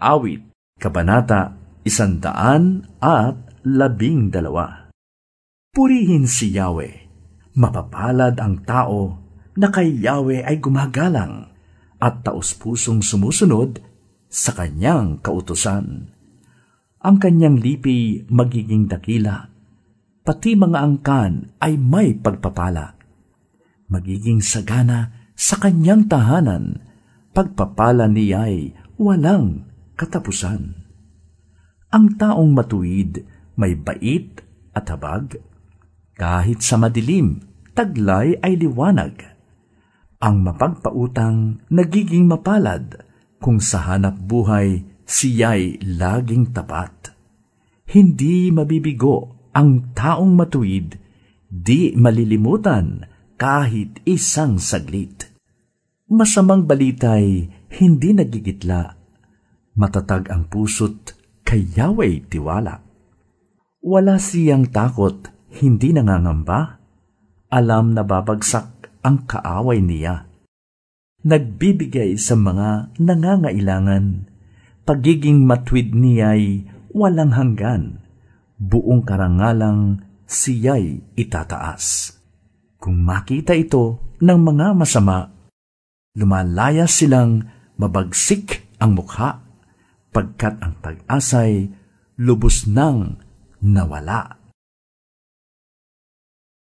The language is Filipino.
Awit, Kabanata, Isandaan at Labing Dalawa. Purihin si Yahweh. Mapapalad ang tao na kay Yahweh ay gumagalang at taus-pusong sumusunod sa kanyang kautusan. Ang kanyang lipi magiging dakila, pati mga angkan ay may pagpapala. Magiging sagana sa kanyang tahanan, pagpapala niya ay walang katapusan. Ang taong matuwid may bait at habag, kahit sa madilim, taglay ay liwanag. Ang mapagpautang nagiging mapalad kung sa hanap buhay siya'y laging tapat. Hindi mabibigo ang taong matuwid, di malilimutan kahit isang saglit. Masamang balitay hindi nagigitla Matatag ang puso't kay Yahweh tiwala. Wala siyang takot, hindi nangangamba. Alam na babagsak ang kaaway niya. Nagbibigay sa mga nangangailangan. Pagiging matwid niya'y walang hanggan. Buong karangalang siya'y itataas. Kung makita ito ng mga masama, lumalaya silang mabagsik ang mukha pagkat ang pag-asay lubos nang nawala.